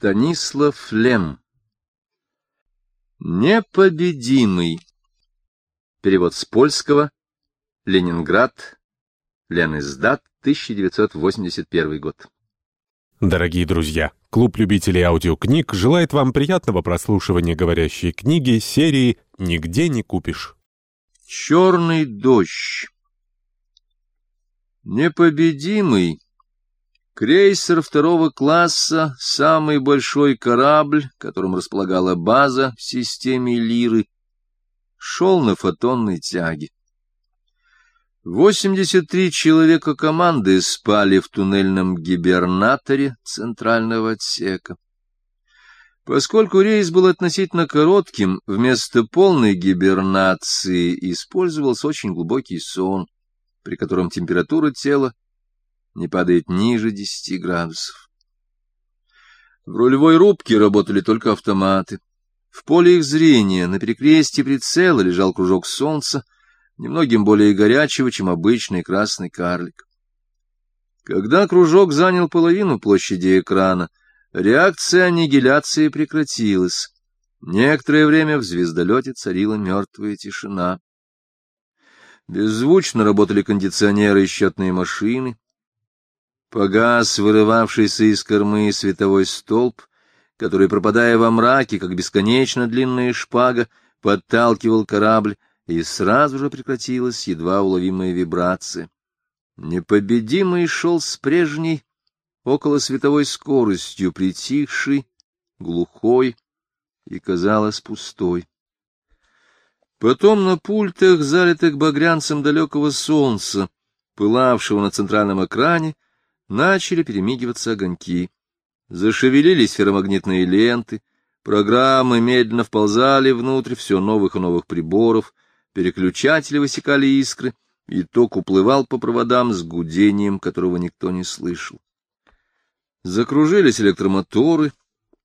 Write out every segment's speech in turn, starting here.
Станислав Лем. Непобедимый Перевод с польского. Ленинград Лениздат 1981 год. Дорогие друзья, клуб любителей аудиокниг желает вам приятного прослушивания говорящей книги серии «Нигде не купишь». Черный дождь Непобедимый Крейсер второго класса, самый большой корабль, которым располагала база в системе Лиры, шел на фотонной тяге. 83 человека команды спали в туннельном гибернаторе центрального отсека. Поскольку рейс был относительно коротким, вместо полной гибернации использовался очень глубокий сон, при котором температура тела не падает ниже десяти градусов. В рулевой рубке работали только автоматы. В поле их зрения на перекрестье прицела лежал кружок солнца, немногим более горячего, чем обычный красный карлик. Когда кружок занял половину площади экрана, реакция аннигиляции прекратилась. Некоторое время в звездолете царила мертвая тишина. Беззвучно работали кондиционеры и счетные машины. Погас вырывавшийся из кормы световой столб, который, пропадая во мраке, как бесконечно длинная шпага, подталкивал корабль, и сразу же прекратилась едва уловимая вибрация. Непобедимый шел с прежней, около световой скоростью, притихший, глухой и, казалось, пустой. Потом на пультах, залитых багрянцем далекого солнца, пылавшего на центральном экране, начали перемигиваться огоньки. Зашевелились ферромагнитные ленты, программы медленно вползали внутрь все новых и новых приборов, переключатели высекали искры, и ток уплывал по проводам с гудением, которого никто не слышал. Закружились электромоторы,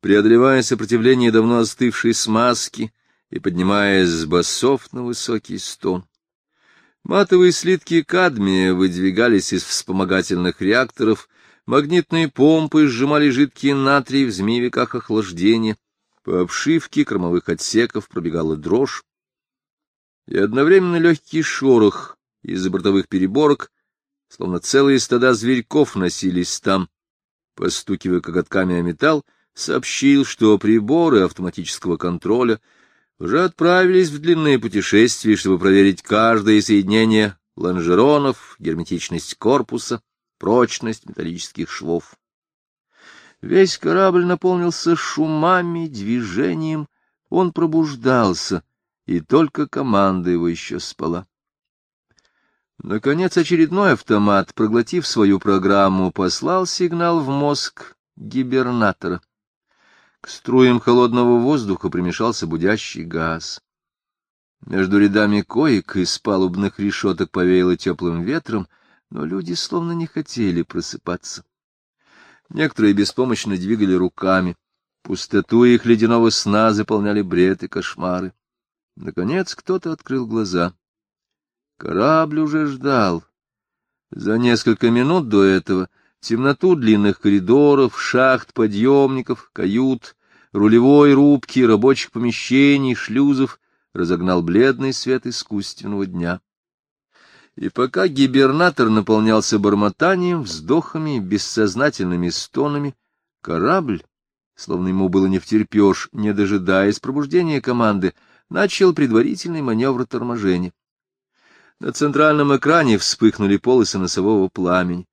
преодолевая сопротивление давно остывшей смазки и поднимаясь с басов на высокий стон. Матовые слитки кадмия выдвигались из вспомогательных реакторов, магнитные помпы сжимали жидкий натрий в змеевиках охлаждения, по обшивке кормовых отсеков пробегала дрожь, и одновременно легкий шорох из-за бортовых переборок, словно целые стада зверьков носились там, постукивая коготками о металл, сообщил, что приборы автоматического контроля — уже отправились в длинные путешествия, чтобы проверить каждое соединение лонжеронов, герметичность корпуса, прочность металлических швов. Весь корабль наполнился шумами, движением, он пробуждался, и только команда его еще спала. Наконец очередной автомат, проглотив свою программу, послал сигнал в мозг гибернатора. К струям холодного воздуха примешался будящий газ. Между рядами коек из палубных решеток повеяло теплым ветром, но люди словно не хотели просыпаться. Некоторые беспомощно двигали руками. Пустоту их ледяного сна заполняли бред и кошмары. Наконец кто-то открыл глаза. Корабль уже ждал. За несколько минут до этого — темноту длинных коридоров, шахт, подъемников, кают, рулевой рубки, рабочих помещений, шлюзов разогнал бледный свет искусственного дня. И пока гибернатор наполнялся бормотанием, вздохами, бессознательными стонами, корабль, словно ему было не втерпешь, не дожидаясь пробуждения команды, начал предварительный маневр торможения. На центральном экране вспыхнули полосы носового пламени.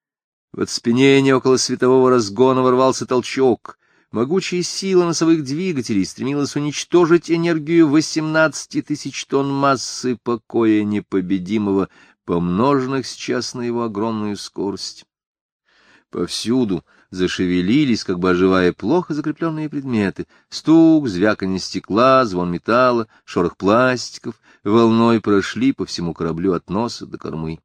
В оцепенение около светового разгона ворвался толчок. Могучая сила носовых двигателей стремилась уничтожить энергию 18 тысяч тонн массы покоя непобедимого, помноженных сейчас на его огромную скорость. Повсюду зашевелились, как бы оживая плохо закрепленные предметы. Стук, звяканье стекла, звон металла, шорох пластиков волной прошли по всему кораблю от носа до кормы.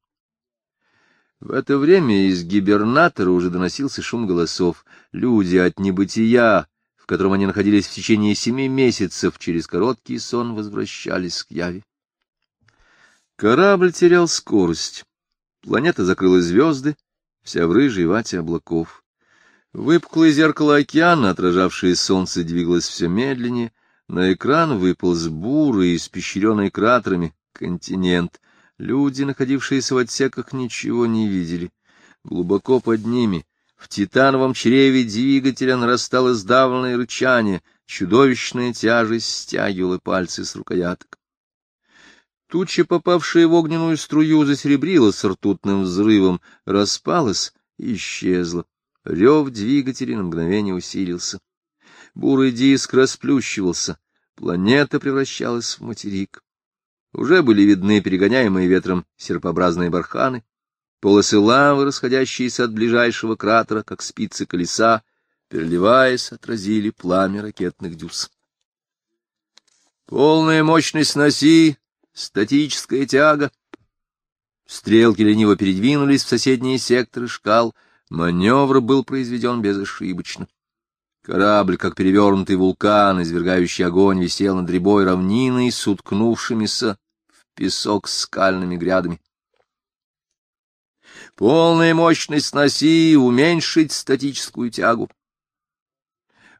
В это время из гибернатора уже доносился шум голосов. Люди от небытия, в котором они находились в течение семи месяцев, через короткий сон возвращались к Яве. Корабль терял скорость. Планета закрыла звезды, вся в рыжей вате облаков. Выпуклое зеркало океана, отражавшее солнце, двигалось все медленнее. На экран выполз бурый, испещренный кратерами, континент. Люди, находившиеся в отсеках, ничего не видели. Глубоко под ними, в титановом чреве двигателя, нарастало сдавленное рычание, чудовищная тяжесть стягивала пальцы с рукояток. Туча, попавшая в огненную струю, засеребрилась ртутным взрывом, распалась и исчезла. Рев двигателя на мгновение усилился. Бурый диск расплющивался, планета превращалась в материк. Уже были видны перегоняемые ветром серпообразные барханы, полосы лавы, расходящиеся от ближайшего кратера, как спицы колеса, переливаясь, отразили пламя ракетных дюз. Полная мощность носи, статическая тяга. Стрелки лениво передвинулись в соседние секторы шкал, Маневр был произведен безошибочно. Корабль, как перевернутый вулкан, извергающий огонь, висел над рябой равниной с уткнувшимися песок скальными грядами. Полная мощность носи уменьшить статическую тягу.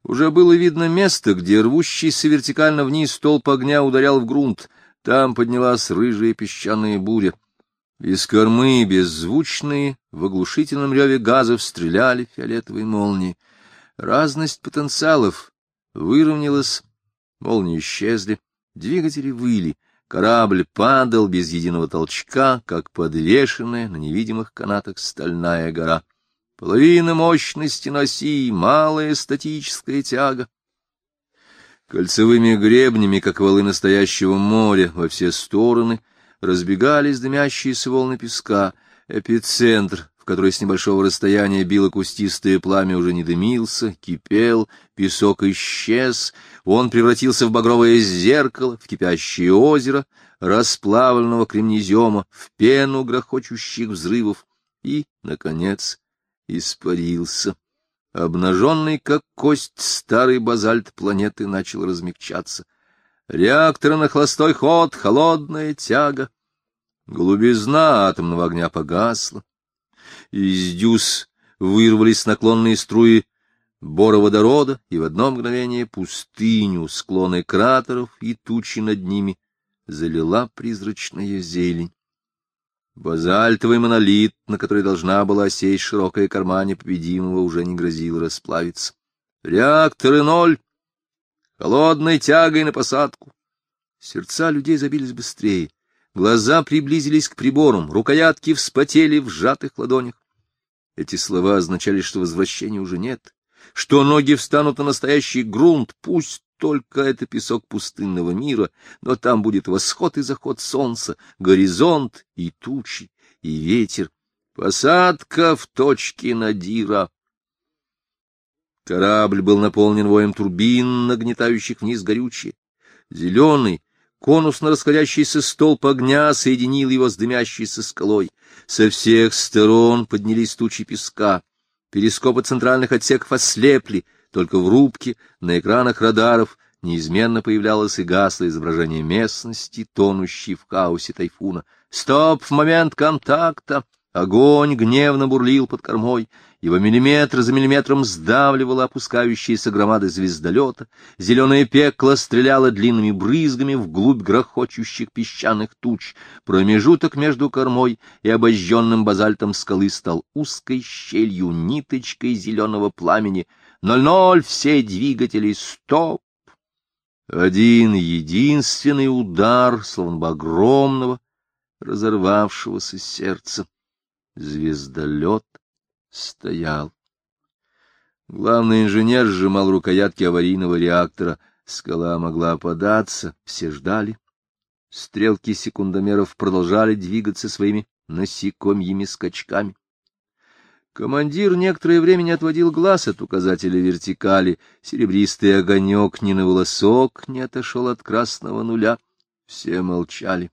Уже было видно место, где рвущийся вертикально вниз столб огня ударял в грунт. Там поднялась рыжая песчаная буря. Из кормы беззвучные, в оглушительном реве газов стреляли фиолетовые молнии. Разность потенциалов выровнялась, молнии исчезли, двигатели выли, корабль падал без единого толчка, как подвешенная на невидимых канатах стальная гора. Половина мощности носи, малая статическая тяга. Кольцевыми гребнями, как валы настоящего моря, во все стороны — разбегались дымящиеся волны песка, эпицентр, в который с небольшого расстояния било кустистое пламя, уже не дымился, кипел, песок исчез, он превратился в багровое зеркало, в кипящее озеро, расплавленного кремнезема, в пену грохочущих взрывов и, наконец, испарился. Обнаженный, как кость, старый базальт планеты начал размягчаться. Реакторы на холостой ход, холодная тяга. Голубизна атомного огня погасла. Из дюз вырвались наклонные струи бороводорода, и в одно мгновение пустыню, склоны кратеров и тучи над ними залила призрачная зелень. Базальтовый монолит, на который должна была сесть широкая корма непобедимого, уже не грозил расплавиться. Реакторы ноль! холодной тягой на посадку. Сердца людей забились быстрее, глаза приблизились к приборам, рукоятки вспотели в сжатых ладонях. Эти слова означали, что возвращения уже нет, что ноги встанут на настоящий грунт, пусть только это песок пустынного мира, но там будет восход и заход солнца, горизонт и тучи, и ветер. Посадка в точке Надира. Корабль был наполнен воем турбин, нагнетающих вниз горючее. Зеленый, конусно расходящийся столб огня соединил его с дымящейся скалой. Со всех сторон поднялись тучи песка. Перископы центральных отсеков ослепли, только в рубке, на экранах радаров, неизменно появлялось и гасло изображение местности, тонущей в хаосе тайфуна. «Стоп! В момент контакта!» Огонь гневно бурлил под кормой, его миллиметр за миллиметром сдавливало опускающиеся громады звездолета, зеленое пекло стреляло длинными брызгами вглубь грохочущих песчаных туч, промежуток между кормой и обожженным базальтом скалы стал узкой щелью, ниточкой зеленого пламени. Ноль-ноль, все двигатели, стоп! Один единственный удар, словно бы огромного, разорвавшегося сердца звездолет стоял. Главный инженер сжимал рукоятки аварийного реактора. Скала могла податься, все ждали. Стрелки секундомеров продолжали двигаться своими насекомьими скачками. Командир некоторое время не отводил глаз от указателя вертикали. Серебристый огонек ни на волосок не отошел от красного нуля. Все молчали.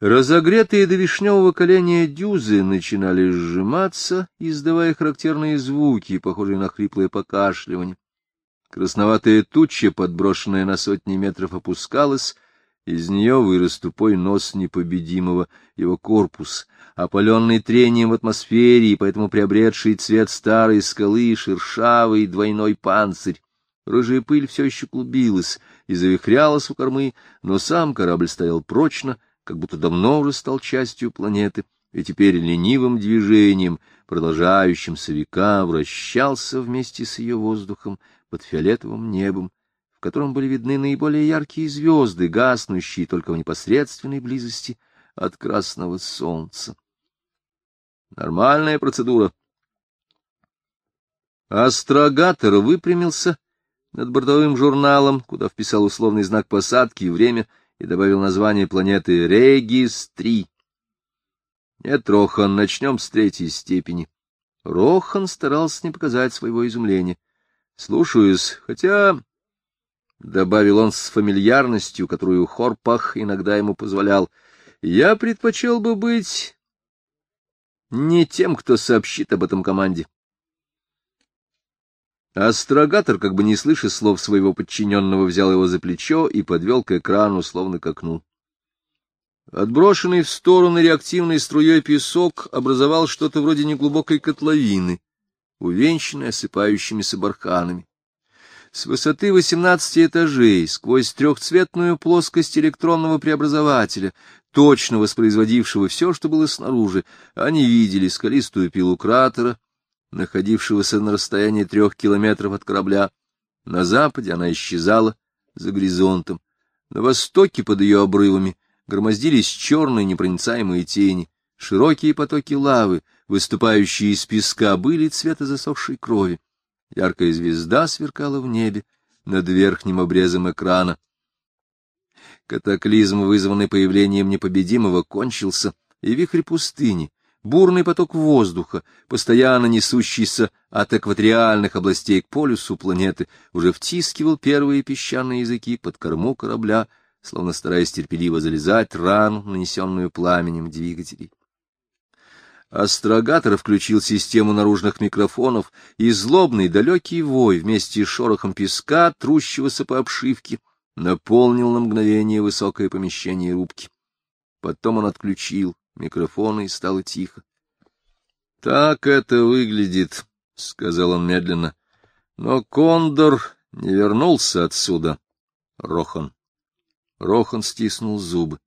Разогретые до вишневого коленя дюзы начинали сжиматься, издавая характерные звуки, похожие на хриплое покашливание. Красноватая туча, подброшенная на сотни метров, опускалась, Из нее вырос тупой нос непобедимого, его корпус, опаленный трением в атмосфере и поэтому приобретший цвет старой скалы, шершавый двойной панцирь. Рыжая пыль все еще клубилась и завихрялась у кормы, но сам корабль стоял прочно, как будто давно уже стал частью планеты, и теперь ленивым движением, продолжающимся века, вращался вместе с ее воздухом под фиолетовым небом, в котором были видны наиболее яркие звезды, гаснущие только в непосредственной близости от красного солнца. Нормальная процедура. Астрогатор выпрямился над бортовым журналом, куда вписал условный знак посадки и время, и добавил название планеты Регис-3. Нет, Рохан, начнем с третьей степени. Рохан старался не показать своего изумления. Слушаюсь, хотя, — добавил он с фамильярностью, которую Хорпах иногда ему позволял, — я предпочел бы быть не тем, кто сообщит об этом команде. Астрогатор, как бы не слыша слов своего подчиненного, взял его за плечо и подвел к экрану, словно к окну. Отброшенный в сторону реактивной струей песок образовал что-то вроде неглубокой котловины, увенчанной осыпающимися барханами. С высоты восемнадцати этажей, сквозь трехцветную плоскость электронного преобразователя, точно воспроизводившего все, что было снаружи, они видели скалистую пилу кратера, находившегося на расстоянии трех километров от корабля. На западе она исчезала за горизонтом. На востоке под ее обрывами громоздились черные непроницаемые тени. Широкие потоки лавы, выступающие из песка, были цвета засохшей крови. Яркая звезда сверкала в небе над верхним обрезом экрана. Катаклизм, вызванный появлением непобедимого, кончился, и вихрь пустыни, бурный поток воздуха, постоянно несущийся от экваториальных областей к полюсу планеты, уже втискивал первые песчаные языки под корму корабля, словно стараясь терпеливо залезать рану, нанесенную пламенем двигателей. Астрогатор включил систему наружных микрофонов, и злобный далекий вой вместе с шорохом песка, трущегося по обшивке, наполнил на мгновение высокое помещение рубки. Потом он отключил микрофона, и стало тихо. — Так это выглядит, — сказал он медленно. — Но Кондор не вернулся отсюда, Рохан. Рохан стиснул зубы.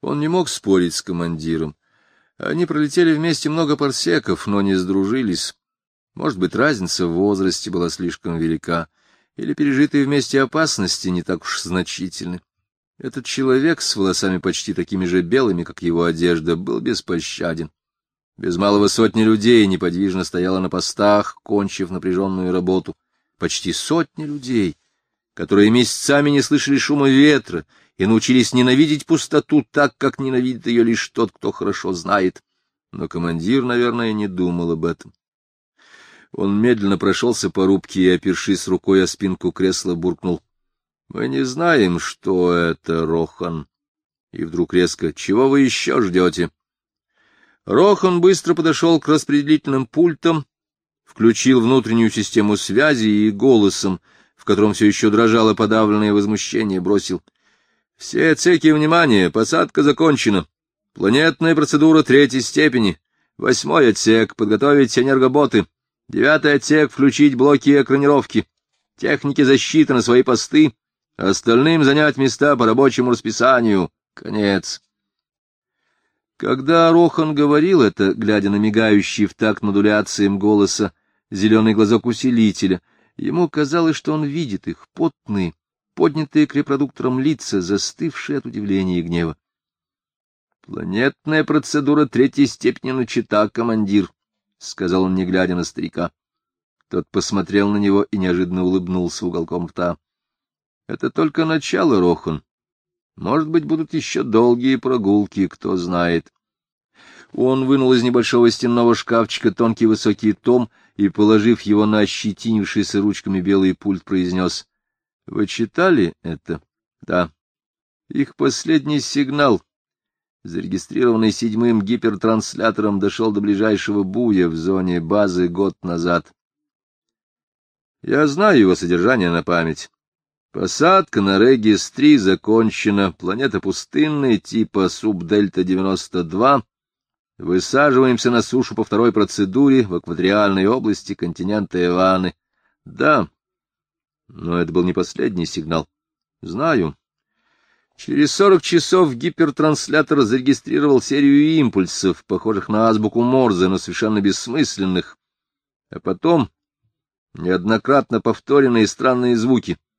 Он не мог спорить с командиром. Они пролетели вместе много парсеков, но не сдружились. Может быть, разница в возрасте была слишком велика, или пережитые вместе опасности не так уж значительны. Этот человек с волосами почти такими же белыми, как его одежда, был беспощаден. Без малого сотни людей неподвижно стояла на постах, кончив напряженную работу. Почти сотни людей, которые месяцами не слышали шума ветра и научились ненавидеть пустоту так, как ненавидит ее лишь тот, кто хорошо знает. Но командир, наверное, не думал об этом. Он медленно прошелся по рубке и, опершись рукой о спинку кресла, буркнул. Мы не знаем, что это, Рохан. И вдруг резко, чего вы еще ждете? Рохан быстро подошел к распределительным пультам, включил внутреннюю систему связи и голосом, в котором все еще дрожало подавленное возмущение, бросил. Все отсеки внимания, посадка закончена. Планетная процедура третьей степени. Восьмой отсек — подготовить энергоботы. Девятый отсек — включить блоки экранировки. Техники защиты на свои посты. Остальным занять места по рабочему расписанию. Конец. Когда Рохан говорил это, глядя на мигающий в такт модуляциям голоса зеленый глазок усилителя, ему казалось, что он видит их, потные, поднятые к репродукторам лица, застывшие от удивления и гнева. «Планетная процедура третьей степени начата, командир», — сказал он, не глядя на старика. Тот посмотрел на него и неожиданно улыбнулся уголком рта. Это только начало, Рохан. Может быть, будут еще долгие прогулки, кто знает. Он вынул из небольшого стенного шкафчика тонкий высокий том и, положив его на ощетинившийся ручками белый пульт, произнес. — Вы читали это? — Да. Их последний сигнал, зарегистрированный седьмым гипертранслyaтором, дошел до ближайшего буя в зоне базы год назад. Я знаю его содержание на память. Посадка на Регис-3 закончена. Планета пустынная, типа Субдельта-92. Высаживаемся на сушу по второй процедуре в экваториальной области континента Иваны. Да, но это был не последний сигнал. Знаю. Через сорок часов гипертранслятор зарегистрировал серию импульсов, похожих на азбуку Морзе, но совершенно бессмысленных. А потом неоднократно повторенные странные звуки —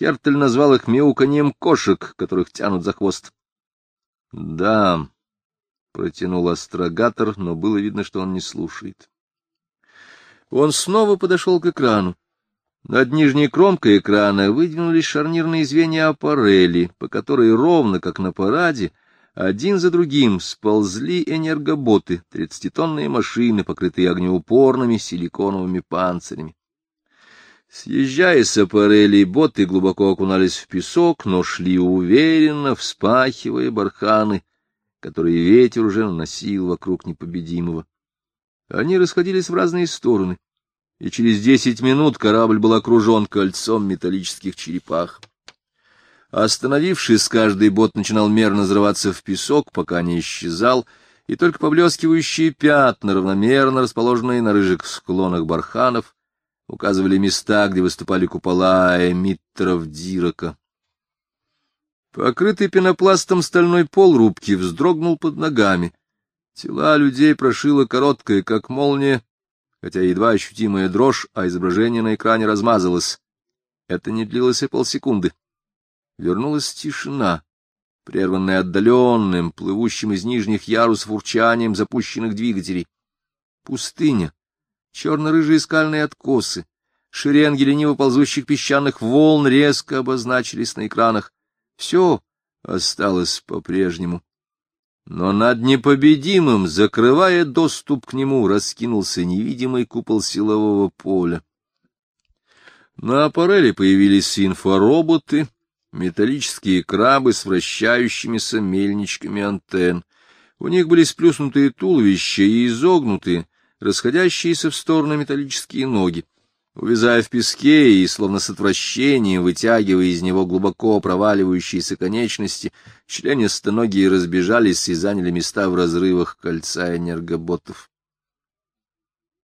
Хертель назвал их мяуканьем кошек, которых тянут за хвост. — Да, — протянул астрогатор, но было видно, что он не слушает. Он снова подошел к экрану. Над нижней кромкой экрана выдвинулись шарнирные звенья аппарели, по которой ровно как на параде один за другим сползли энергоботы, тридцатитонные машины, покрытые огнеупорными силиконовыми панцирями. Съезжая с аппарелей, боты глубоко окунались в песок, но шли уверенно, вспахивая барханы, которые ветер уже наносил вокруг непобедимого. Они расходились в разные стороны, и через десять минут корабль был окружен кольцом металлических черепах. Остановившись, каждый бот начинал мерно взрываться в песок, пока не исчезал, и только поблескивающие пятна, равномерно расположенные на рыжих склонах барханов, указывали места, где выступали купола эмиттеров Дирака. Покрытый пенопластом стальной пол рубки вздрогнул под ногами. Тела людей прошила короткая, как молния, хотя едва ощутимая дрожь, а изображение на экране размазалось. Это не длилось и полсекунды. Вернулась тишина, прерванная отдаленным, плывущим из нижних ярусов урчанием запущенных двигателей. Пустыня Черно-рыжие скальные откосы, шеренги лениво ползущих песчаных волн резко обозначились на экранах. Все осталось по-прежнему. Но над непобедимым, закрывая доступ к нему, раскинулся невидимый купол силового поля. На аппареле появились инфороботы, металлические крабы с вращающимися мельничками антенн. У них были сплюснутые туловища и изогнутые, расходящиеся в стороны металлические ноги. Увязая в песке и, словно с отвращением, вытягивая из него глубоко проваливающиеся конечности, членистоногие разбежались и заняли места в разрывах кольца энергоботов.